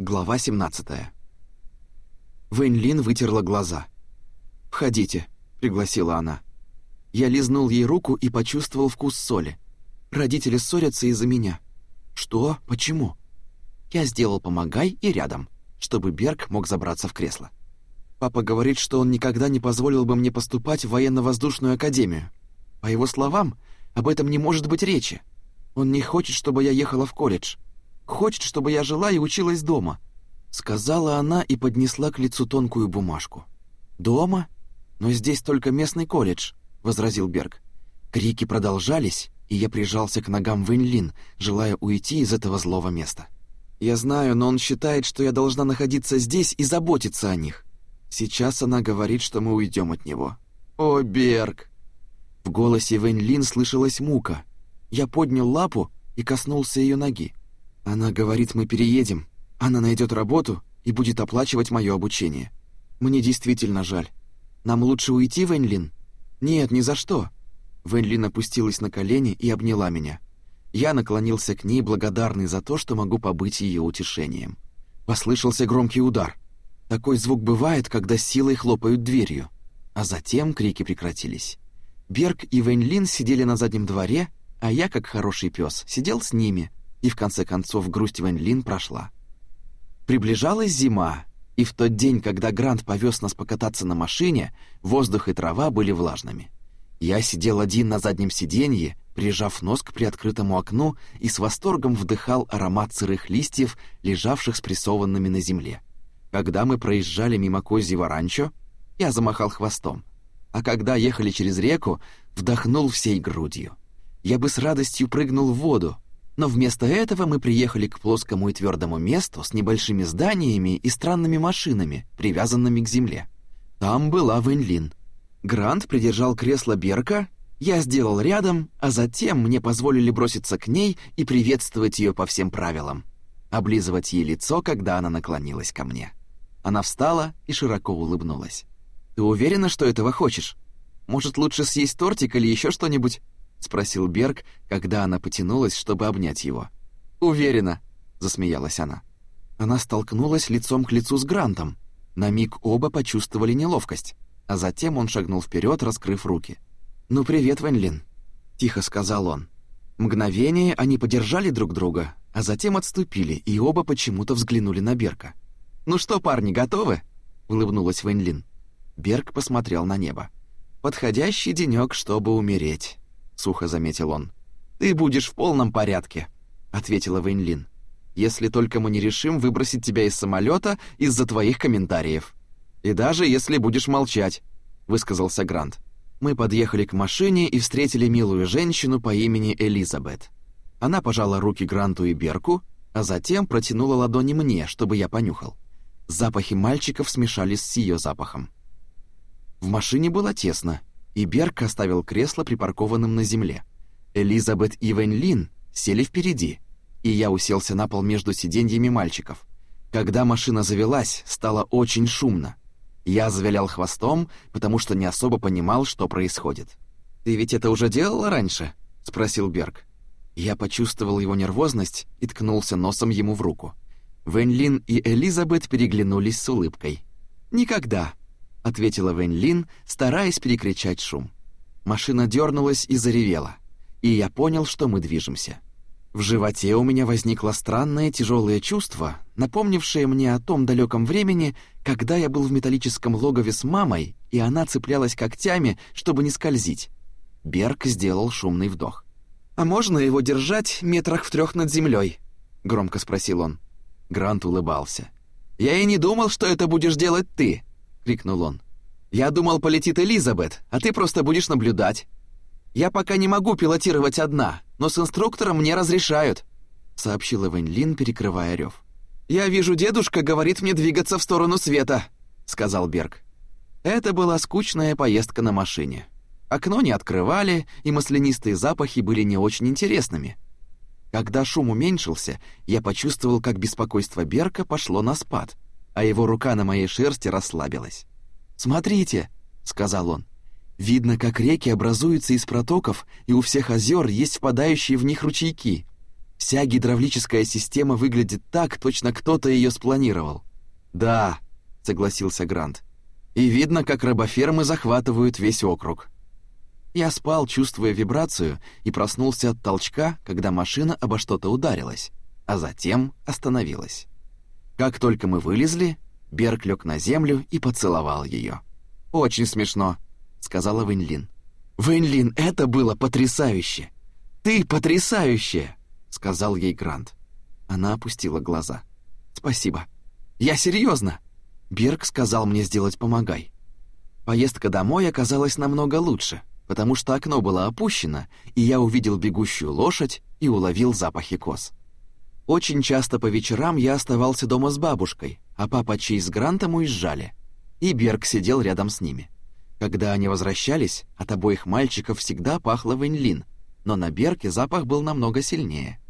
Глава 17. Вэнь Лин вытерла глаза. «Входите», — пригласила она. Я лизнул ей руку и почувствовал вкус соли. Родители ссорятся из-за меня. «Что? Почему?» Я сделал «помогай» и рядом, чтобы Берг мог забраться в кресло. Папа говорит, что он никогда не позволил бы мне поступать в военно-воздушную академию. По его словам, об этом не может быть речи. Он не хочет, чтобы я ехала в колледж. Хочет, чтобы я жила и училась дома», — сказала она и поднесла к лицу тонкую бумажку. «Дома? Но здесь только местный колледж», — возразил Берг. Крики продолжались, и я прижался к ногам Вэньлин, желая уйти из этого злого места. «Я знаю, но он считает, что я должна находиться здесь и заботиться о них. Сейчас она говорит, что мы уйдем от него». «О, Берг!» В голосе Вэньлин слышалась мука. Я поднял лапу и коснулся ее ноги. Она говорит, мы переедем. Она найдет работу и будет оплачивать мое обучение. Мне действительно жаль. Нам лучше уйти, Вэньлин? Нет, ни за что. Вэньлин опустилась на колени и обняла меня. Я наклонился к ней, благодарный за то, что могу побыть ее утешением. Послышался громкий удар. Такой звук бывает, когда силой хлопают дверью. А затем крики прекратились. Берг и Вэньлин сидели на заднем дворе, а я, как хороший пес, сидел с ними, и в конце концов грусть Вэнь Лин прошла. Приближалась зима, и в тот день, когда Грант повез нас покататься на машине, воздух и трава были влажными. Я сидел один на заднем сиденье, прижав нос к приоткрытому окну и с восторгом вдыхал аромат сырых листьев, лежавших спрессованными на земле. Когда мы проезжали мимо козьего ранчо, я замахал хвостом, а когда ехали через реку, вдохнул всей грудью. Я бы с радостью прыгнул в воду, но вместо этого мы приехали к плоскому и твердому месту с небольшими зданиями и странными машинами, привязанными к земле. Там была Вэньлин. Грант придержал кресло Берка, я сделал рядом, а затем мне позволили броситься к ней и приветствовать ее по всем правилам. Облизывать ей лицо, когда она наклонилась ко мне. Она встала и широко улыбнулась. «Ты уверена, что этого хочешь? Может, лучше съесть тортик или еще что-нибудь?» — спросил Берг, когда она потянулась, чтобы обнять его. «Уверена», — засмеялась она. Она столкнулась лицом к лицу с Грантом. На миг оба почувствовали неловкость, а затем он шагнул вперед, раскрыв руки. «Ну, привет, Вэньлин», — тихо сказал он. Мгновение они подержали друг друга, а затем отступили, и оба почему-то взглянули на Берка. «Ну что, парни, готовы?» — улыбнулась Вэньлин. Берг посмотрел на небо. «Подходящий денёк, чтобы умереть» сухо заметил он. Ты будешь в полном порядке, ответила Вэньлин. Если только мы не решим выбросить тебя из самолета из-за твоих комментариев. И даже если будешь молчать, высказался Грант. Мы подъехали к машине и встретили милую женщину по имени Элизабет. Она пожала руки Гранту и Берку, а затем протянула ладони мне, чтобы я понюхал. Запахи мальчиков смешались с ее запахом. В машине было тесно, и Берг оставил кресло припаркованным на земле. Элизабет и Вэнь Лин сели впереди, и я уселся на пол между сиденьями мальчиков. Когда машина завелась, стало очень шумно. Я завилял хвостом, потому что не особо понимал, что происходит. «Ты ведь это уже делала раньше?» — спросил Берг. Я почувствовал его нервозность и ткнулся носом ему в руку. Вэнь Лин и Элизабет переглянулись с улыбкой. «Никогда», — ответила Вэнь Лин, стараясь перекричать шум. Машина дернулась и заревела, и я понял, что мы движемся. В животе у меня возникло странное тяжелое чувство, напомнившее мне о том далеком времени, когда я был в металлическом логове с мамой, и она цеплялась когтями, чтобы не скользить. Берг сделал шумный вдох. «А можно его держать метрах в трех над землей?» — громко спросил он. Грант улыбался. «Я и не думал, что это будешь делать ты крикнул он. «Я думал, полетит Элизабет, а ты просто будешь наблюдать. Я пока не могу пилотировать одна, но с инструктором мне разрешают», сообщила Вэнь Лин, перекрывая рев. «Я вижу, дедушка говорит мне двигаться в сторону света», сказал Берг. Это была скучная поездка на машине. Окно не открывали, и маслянистые запахи были не очень интересными. Когда шум уменьшился, я почувствовал, как беспокойство Берка пошло на спад — а его рука на моей шерсти расслабилась. «Смотрите», — сказал он, — «видно, как реки образуются из протоков, и у всех озер есть впадающие в них ручейки. Вся гидравлическая система выглядит так, точно кто-то ее спланировал. Да, согласился Грант. И видно, как рабофермы захватывают весь округ. Я спал, чувствуя вибрацию, и проснулся от толчка, когда машина обо что-то ударилась, а затем остановилась. Как только мы вылезли, Берг лег на землю и поцеловал ее. «Очень смешно», — сказала Вэньлин. «Вэньлин, это было потрясающе! Ты потрясающая!» — сказал ей Грант. Она опустила глаза. «Спасибо. Я серьезно. Берг сказал мне сделать «помогай». Поездка домой оказалась намного лучше, потому что окно было опущено, и я увидел бегущую лошадь и уловил запахи коз. Очень часто по вечерам я оставался дома с бабушкой, а папа Чей с Грантом уезжали, и Берг сидел рядом с ними. Когда они возвращались, от обоих мальчиков всегда пахло ванилин, но на Берке запах был намного сильнее.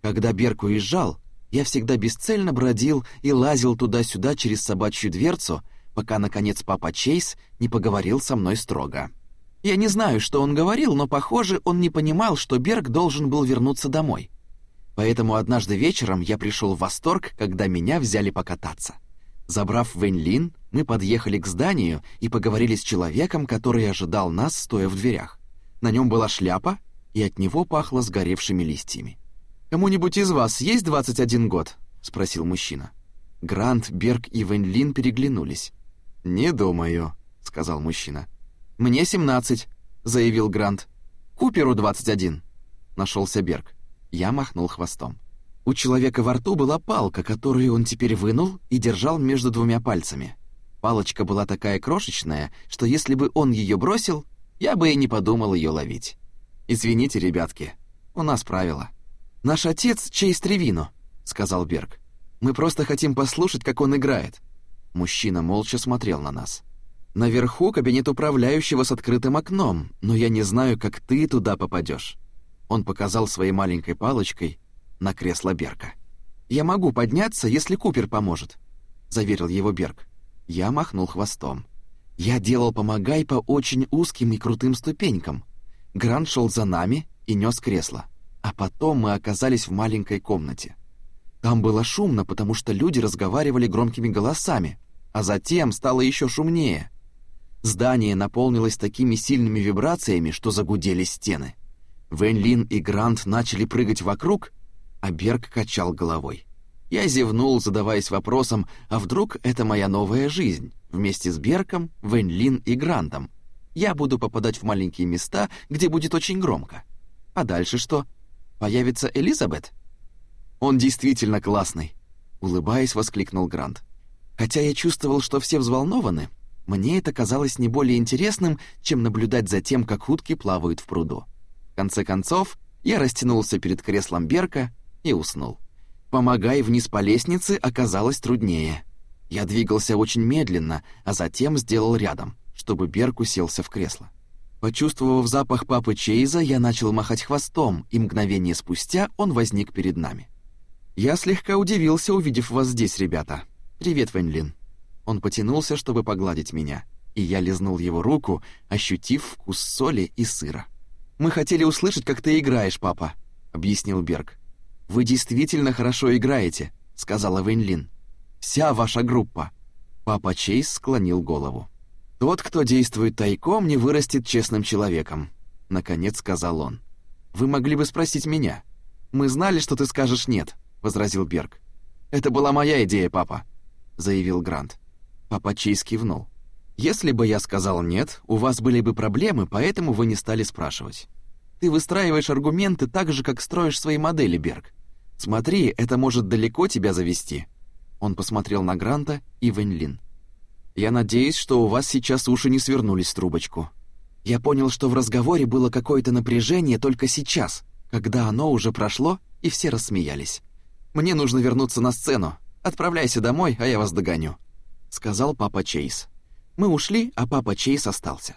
Когда Берг уезжал, я всегда бесцельно бродил и лазил туда-сюда через собачью дверцу, пока, наконец, папа Чейз не поговорил со мной строго. Я не знаю, что он говорил, но, похоже, он не понимал, что Берг должен был вернуться домой. Поэтому однажды вечером я пришел в восторг, когда меня взяли покататься. Забрав Вэнь мы подъехали к зданию и поговорили с человеком, который ожидал нас, стоя в дверях. На нем была шляпа, и от него пахло сгоревшими листьями. «Кому-нибудь из вас есть 21 год?» — спросил мужчина. Грант, Берг и Вэнь переглянулись. «Не думаю», — сказал мужчина. «Мне 17», — заявил Грант. «Куперу 21», — нашелся Берг. Я махнул хвостом. У человека во рту была палка, которую он теперь вынул и держал между двумя пальцами. Палочка была такая крошечная, что если бы он ее бросил, я бы и не подумал ее ловить. «Извините, ребятки, у нас правила». «Наш отец Чейз Тревино», — сказал Берг. «Мы просто хотим послушать, как он играет». Мужчина молча смотрел на нас. «Наверху кабинет управляющего с открытым окном, но я не знаю, как ты туда попадешь. Он показал своей маленькой палочкой на кресло Берка. «Я могу подняться, если Купер поможет», — заверил его Берг. Я махнул хвостом. Я делал помогай по очень узким и крутым ступенькам. Грант шел за нами и нес кресло. А потом мы оказались в маленькой комнате. Там было шумно, потому что люди разговаривали громкими голосами, а затем стало еще шумнее. Здание наполнилось такими сильными вибрациями, что загудели стены. Вэнь Лин и Грант начали прыгать вокруг, а Берг качал головой. Я зевнул, задаваясь вопросом, а вдруг это моя новая жизнь? Вместе с Берком, Вэнь Лин и Грантом. Я буду попадать в маленькие места, где будет очень громко. А дальше что? Появится Элизабет? Он действительно классный, улыбаясь, воскликнул Грант. Хотя я чувствовал, что все взволнованы, мне это казалось не более интересным, чем наблюдать за тем, как утки плавают в пруду конце концов, я растянулся перед креслом Берка и уснул. Помогай вниз по лестнице оказалось труднее. Я двигался очень медленно, а затем сделал рядом, чтобы Берк уселся в кресло. Почувствовав запах папы Чейза, я начал махать хвостом, и мгновение спустя он возник перед нами. Я слегка удивился, увидев вас здесь, ребята. Привет, Вэньлин. Он потянулся, чтобы погладить меня, и я лизнул его руку, ощутив вкус соли и сыра. Мы хотели услышать, как ты играешь, папа», — объяснил Берг. «Вы действительно хорошо играете», — сказала Вэньлин. «Вся ваша группа». Папа Чейз склонил голову. «Тот, кто действует тайком, не вырастет честным человеком», — наконец сказал он. «Вы могли бы спросить меня. Мы знали, что ты скажешь «нет», — возразил Берг. «Это была моя идея, папа», — заявил Грант. Папа Чейз кивнул. Если бы я сказал «нет», у вас были бы проблемы, поэтому вы не стали спрашивать. Ты выстраиваешь аргументы так же, как строишь свои модели, Берг. Смотри, это может далеко тебя завести». Он посмотрел на Гранта и Вэньлин. «Я надеюсь, что у вас сейчас уши не свернулись в трубочку. Я понял, что в разговоре было какое-то напряжение только сейчас, когда оно уже прошло, и все рассмеялись. Мне нужно вернуться на сцену. Отправляйся домой, а я вас догоню», — сказал папа Чейз. Мы ушли, а папа Чейз остался.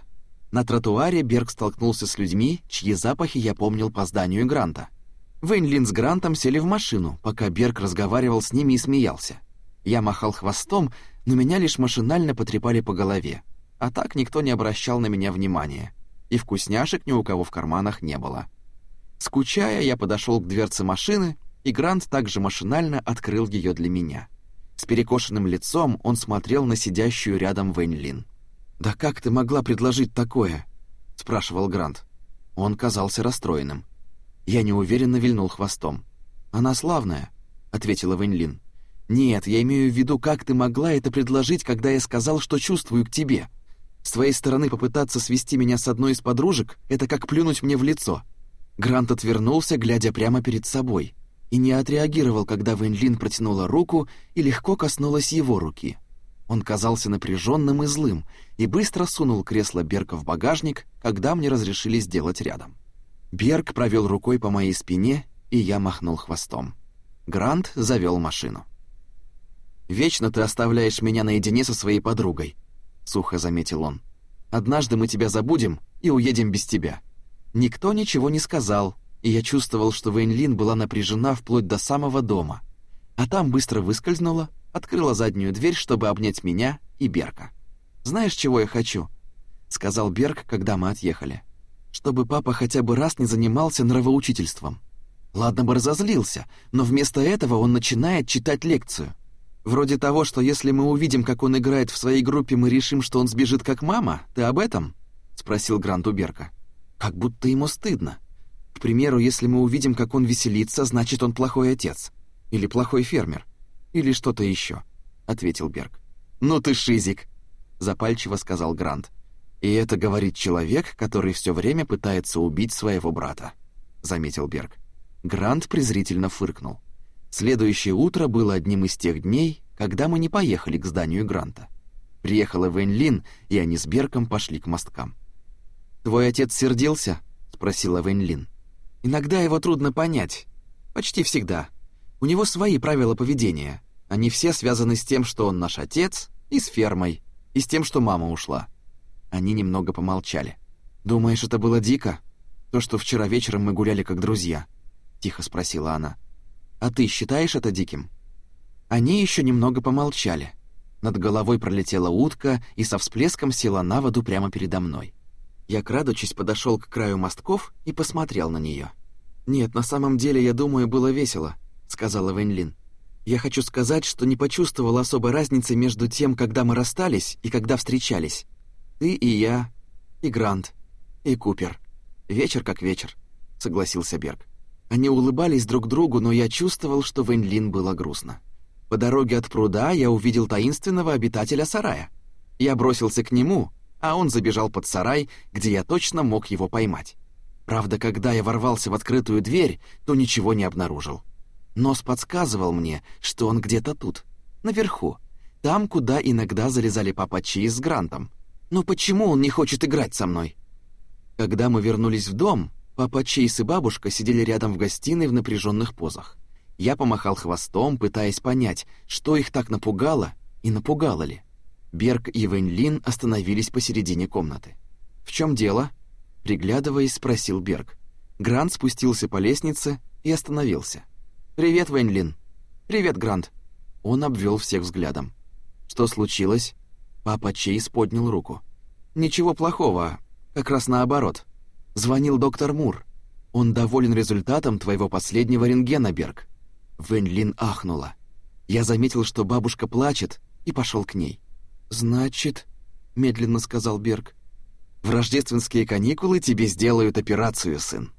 На тротуаре Берг столкнулся с людьми, чьи запахи я помнил по зданию Гранта. Вэнь с Грантом сели в машину, пока Берг разговаривал с ними и смеялся. Я махал хвостом, но меня лишь машинально потрепали по голове. А так никто не обращал на меня внимания. И вкусняшек ни у кого в карманах не было. Скучая, я подошел к дверце машины, и Грант также машинально открыл ее для меня. С перекошенным лицом он смотрел на сидящую рядом Вэнь Лин. «Да как ты могла предложить такое?» — спрашивал Грант. Он казался расстроенным. Я неуверенно вильнул хвостом. «Она славная», — ответила Вэнь Лин. «Нет, я имею в виду, как ты могла это предложить, когда я сказал, что чувствую к тебе. С твоей стороны попытаться свести меня с одной из подружек — это как плюнуть мне в лицо». Грант отвернулся, глядя прямо перед собой, и не отреагировал, когда Вэнь Лин протянула руку и легко коснулась его руки. Он казался напряженным и злым и быстро сунул кресло Берка в багажник, когда мне разрешили сделать рядом. Берг провел рукой по моей спине, и я махнул хвостом. Грант завел машину. «Вечно ты оставляешь меня наедине со своей подругой», — сухо заметил он. «Однажды мы тебя забудем и уедем без тебя». Никто ничего не сказал, и я чувствовал, что Вейнлин была напряжена вплоть до самого дома. А там быстро выскользнула, открыла заднюю дверь, чтобы обнять меня и Берка. «Знаешь, чего я хочу?» — сказал Берг, когда мы отъехали. «Чтобы папа хотя бы раз не занимался нравоучительством. Ладно бы разозлился, но вместо этого он начинает читать лекцию. Вроде того, что если мы увидим, как он играет в своей группе, мы решим, что он сбежит как мама. Ты об этом?» — спросил Грант у Берка. Как будто ему стыдно. К примеру, если мы увидим, как он веселится, значит, он плохой отец. Или плохой фермер. Или что-то еще, ответил Берг. «Ну ты шизик!» — запальчиво сказал Грант. «И это говорит человек, который все время пытается убить своего брата», — заметил Берг. Грант презрительно фыркнул. Следующее утро было одним из тех дней, когда мы не поехали к зданию Гранта. Приехала Вэнь Лин, и они с Берком пошли к мосткам. «Твой отец сердился?» — спросила Вэньлин. «Иногда его трудно понять. Почти всегда. У него свои правила поведения. Они все связаны с тем, что он наш отец, и с фермой, и с тем, что мама ушла». Они немного помолчали. «Думаешь, это было дико? То, что вчера вечером мы гуляли как друзья?» — тихо спросила она. «А ты считаешь это диким?» Они еще немного помолчали. Над головой пролетела утка и со всплеском села на воду прямо передо мной. Я, крадучись, подошел к краю мостков и посмотрел на нее. «Нет, на самом деле, я думаю, было весело», — сказала Вэньлин. «Я хочу сказать, что не почувствовал особой разницы между тем, когда мы расстались и когда встречались. Ты и я, и Грант, и Купер. Вечер как вечер», — согласился Берг. Они улыбались друг другу, но я чувствовал, что Вэньлин было грустно. По дороге от пруда я увидел таинственного обитателя сарая. Я бросился к нему, а он забежал под сарай, где я точно мог его поймать. Правда, когда я ворвался в открытую дверь, то ничего не обнаружил. Нос подсказывал мне, что он где-то тут, наверху, там, куда иногда залезали папа Чи с Грантом. Но почему он не хочет играть со мной? Когда мы вернулись в дом, папа Чейз и бабушка сидели рядом в гостиной в напряженных позах. Я помахал хвостом, пытаясь понять, что их так напугало и напугало ли. Берг и Вэнь Лин остановились посередине комнаты. «В чем дело?» Приглядываясь, спросил Берг. Грант спустился по лестнице и остановился. «Привет, Вэнь Лин!» «Привет, Грант!» Он обвел всех взглядом. «Что случилось?» Папа Чейз поднял руку. «Ничего плохого, как раз наоборот. Звонил доктор Мур. Он доволен результатом твоего последнего рентгена, Берг». Вэнь Лин ахнула. Я заметил, что бабушка плачет, и пошел к ней. «Значит», — медленно сказал Берг, — «в рождественские каникулы тебе сделают операцию, сын».